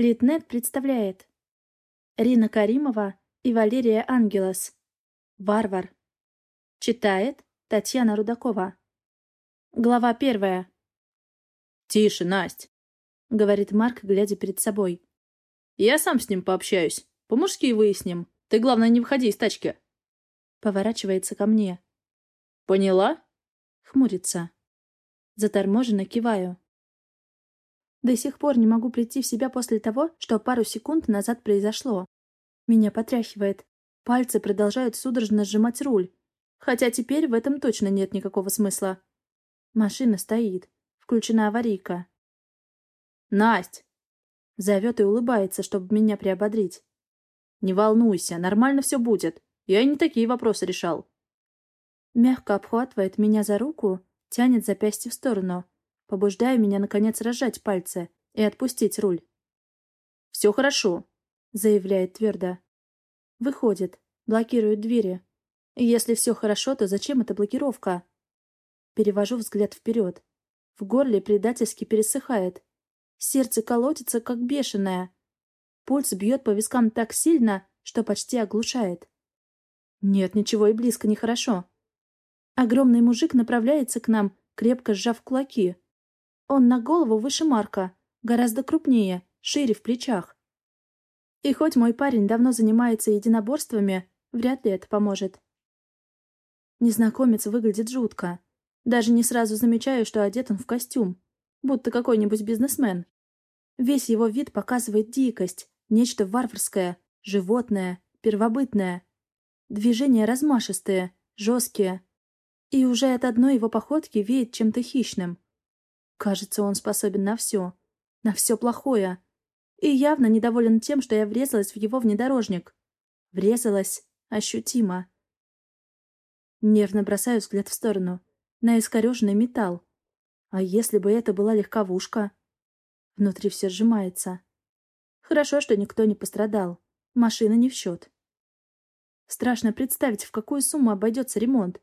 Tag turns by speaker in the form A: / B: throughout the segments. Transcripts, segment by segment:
A: Литнет представляет Рина Каримова и Валерия Ангелос. Варвар. Читает Татьяна Рудакова. Глава первая.
B: «Тише, Насть!»
A: — говорит Марк, глядя перед собой.
B: «Я сам с ним пообщаюсь. По-мужски выясним. Ты, главное, не выходи из тачки».
A: Поворачивается ко мне.
B: «Поняла?»
A: Хмурится. Заторможенно киваю. До сих пор не могу прийти в себя после того, что пару секунд назад произошло. Меня потряхивает. Пальцы продолжают судорожно сжимать руль. Хотя теперь в этом точно нет никакого смысла. Машина стоит. Включена аварийка.
B: «Насть!»
A: Зовет и улыбается, чтобы меня приободрить.
B: «Не волнуйся, нормально все будет. Я не такие вопросы решал».
A: Мягко обхватывает меня за руку, тянет запястье в сторону побуждая меня, наконец, разжать пальцы и отпустить руль.
B: «Все хорошо», — заявляет твердо.
A: Выходит, блокирует двери. если все хорошо, то зачем эта блокировка? Перевожу взгляд вперед. В горле предательски пересыхает. Сердце колотится, как бешеное. Пульс бьет по вискам так сильно, что почти оглушает. Нет, ничего и близко нехорошо. Огромный мужик направляется к нам, крепко сжав кулаки. Он на голову выше Марка, гораздо крупнее, шире в плечах. И хоть мой парень давно занимается единоборствами, вряд ли это поможет. Незнакомец выглядит жутко. Даже не сразу замечаю, что одет он в костюм, будто какой-нибудь бизнесмен. Весь его вид показывает дикость, нечто варварское, животное, первобытное. Движения размашистые, жесткие. И уже от одной его походки веет чем-то хищным. Кажется, он способен на все. На все плохое. И явно недоволен тем, что я врезалась в его внедорожник. Врезалась ощутимо. Нервно бросаю взгляд в сторону. На искореженный металл. А если бы это была легковушка? Внутри все сжимается. Хорошо, что никто не пострадал. Машина не в счет. Страшно представить, в какую сумму обойдется ремонт.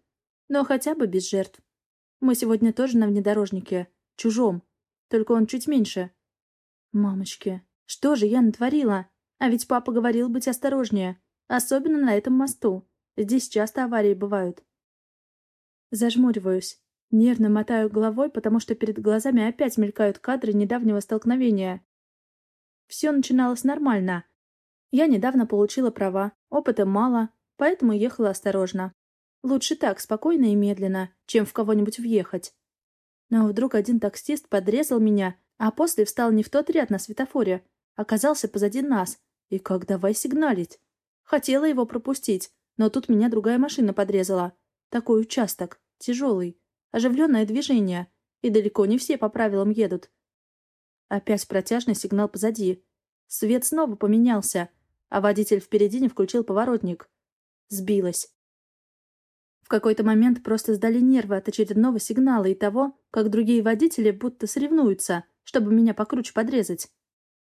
A: Но хотя бы без жертв. Мы сегодня тоже на внедорожнике. Чужом. Только он чуть меньше. Мамочки, что же я натворила? А ведь папа говорил быть осторожнее. Особенно на этом мосту. Здесь часто аварии бывают. Зажмуриваюсь. Нервно мотаю головой, потому что перед глазами опять мелькают кадры недавнего столкновения. Все начиналось нормально. Я недавно получила права, опыта мало, поэтому ехала осторожно. Лучше так, спокойно и медленно, чем в кого-нибудь въехать. Но вдруг один таксист подрезал меня, а после встал не в тот ряд на светофоре, оказался позади нас. И как давай сигналить? Хотела его пропустить, но тут меня другая машина подрезала. Такой участок, тяжелый, оживленное движение, и далеко не все по правилам едут. Опять протяжный сигнал позади. Свет снова поменялся, а водитель впереди не включил поворотник. Сбилась. В какой-то момент просто сдали нервы от очередного сигнала и того, как другие водители будто соревнуются, чтобы меня покруче подрезать.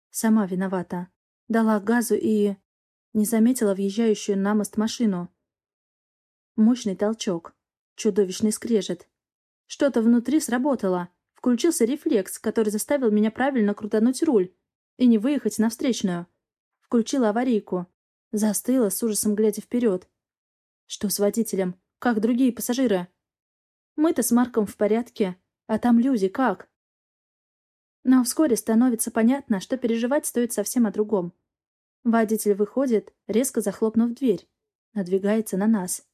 A: Сама виновата. Дала газу и... Не заметила въезжающую на мост машину. Мощный толчок. Чудовищный скрежет. Что-то внутри сработало. Включился рефлекс, который заставил меня правильно крутануть руль и не выехать на встречную. Включила аварийку. Застыла, с ужасом глядя вперед. Что с водителем? Как другие пассажиры. Мы-то с Марком в порядке, а там люди как? Но вскоре становится понятно, что переживать стоит совсем о другом. Водитель выходит, резко захлопнув дверь. Надвигается на нас.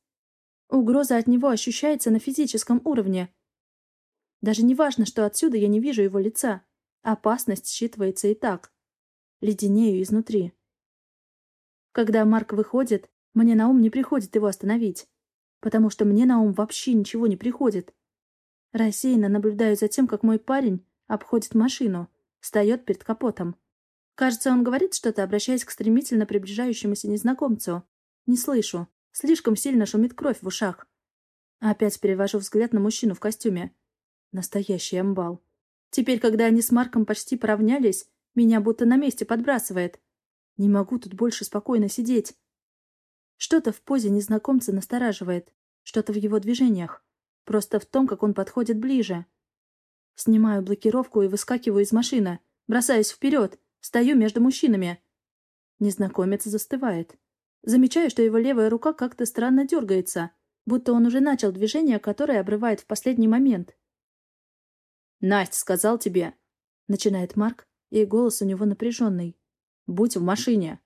A: Угроза от него ощущается на физическом уровне. Даже не важно, что отсюда я не вижу его лица. Опасность считывается и так. Леденею изнутри. Когда Марк выходит, мне на ум не приходит его остановить потому что мне на ум вообще ничего не приходит. Рассеянно наблюдаю за тем, как мой парень обходит машину, встает перед капотом. Кажется, он говорит что-то, обращаясь к стремительно приближающемуся незнакомцу. Не слышу. Слишком сильно шумит кровь в ушах. Опять перевожу взгляд на мужчину в костюме. Настоящий амбал. Теперь, когда они с Марком почти поравнялись, меня будто на месте подбрасывает. Не могу тут больше спокойно сидеть. Что-то в позе незнакомца настораживает, что-то в его движениях. Просто в том, как он подходит ближе. Снимаю блокировку и выскакиваю из машины. Бросаюсь вперед. Стою между мужчинами. Незнакомец застывает. Замечаю, что его левая рука как-то странно дергается, будто он уже начал движение, которое обрывает в последний момент.
B: «Настя сказал тебе», — начинает Марк, и голос у него напряженный. «Будь в машине».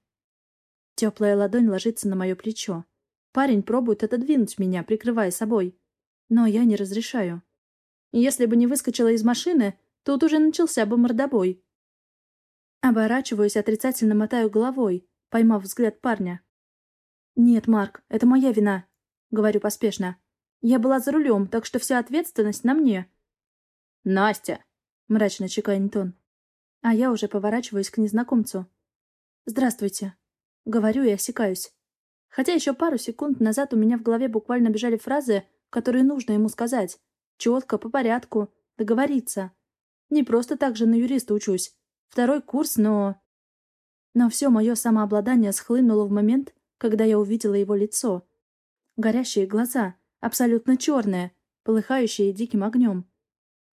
A: Теплая ладонь ложится на мое плечо. Парень пробует отодвинуть меня, прикрывая собой. Но я не разрешаю. Если бы не выскочила из машины, тут уже начался бы мордобой. Оборачиваюсь, отрицательно мотаю головой, поймав взгляд парня. «Нет, Марк, это моя вина», — говорю поспешно. «Я была за рулем, так что вся ответственность на мне».
B: «Настя!» — мрачно чеканит он.
A: А я уже поворачиваюсь к незнакомцу. «Здравствуйте». Говорю и осекаюсь. Хотя еще пару секунд назад у меня в голове буквально бежали фразы, которые нужно ему сказать. Четко, по порядку, договориться. Не просто так же на юриста учусь. Второй курс, но... Но все мое самообладание схлынуло в момент, когда я увидела его лицо. Горящие глаза, абсолютно черные, полыхающие диким огнем.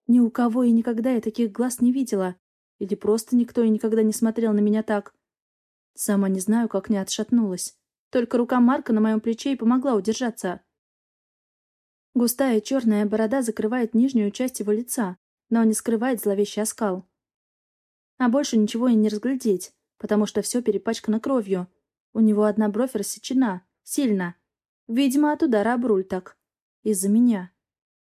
A: Ни у кого и никогда я таких глаз не видела. Или просто никто и никогда не смотрел на меня так. Сама не знаю, как не отшатнулась. Только рука Марка на моем плече и помогла удержаться. Густая черная борода закрывает нижнюю часть его лица, но не скрывает зловещий оскал. А больше ничего и не разглядеть, потому что все перепачкано кровью. У него одна бровь рассечена, сильно. Видимо, от удара об руль так. Из-за меня.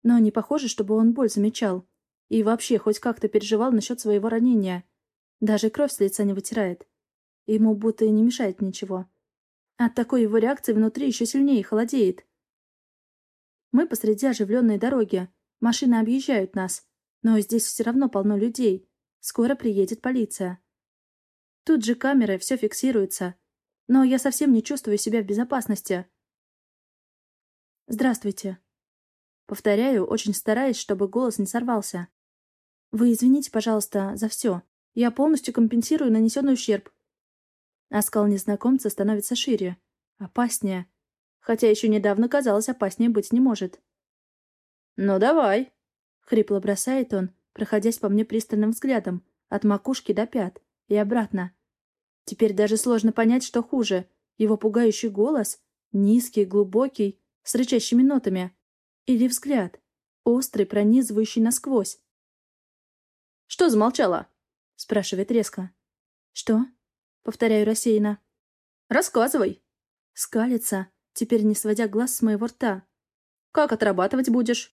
A: Но не похоже, чтобы он боль замечал. И вообще хоть как-то переживал насчет своего ранения. Даже кровь с лица не вытирает. Ему будто и не мешает ничего. От такой его реакции внутри еще сильнее холодеет. Мы посреди оживленной дороги. Машины объезжают нас. Но здесь все равно полно людей. Скоро приедет полиция. Тут же камеры, все фиксируется. Но я совсем не чувствую себя в безопасности. «Здравствуйте». Повторяю, очень стараясь, чтобы голос не сорвался. «Вы извините, пожалуйста, за все. Я полностью компенсирую нанесенный ущерб. Оскал незнакомца становится шире. Опаснее. Хотя еще недавно казалось, опаснее быть не может.
B: «Ну, давай!»
A: — хрипло бросает он, проходясь по мне пристальным взглядом, от макушки до пят и обратно. Теперь даже сложно понять, что хуже. Его пугающий голос, низкий, глубокий, с рычащими нотами, или взгляд, острый, пронизывающий насквозь.
B: «Что замолчала?»
A: — спрашивает резко. «Что?» Повторяю рассеянно.
B: «Рассказывай!»
A: Скалится, теперь не сводя глаз с моего рта.
B: «Как отрабатывать будешь?»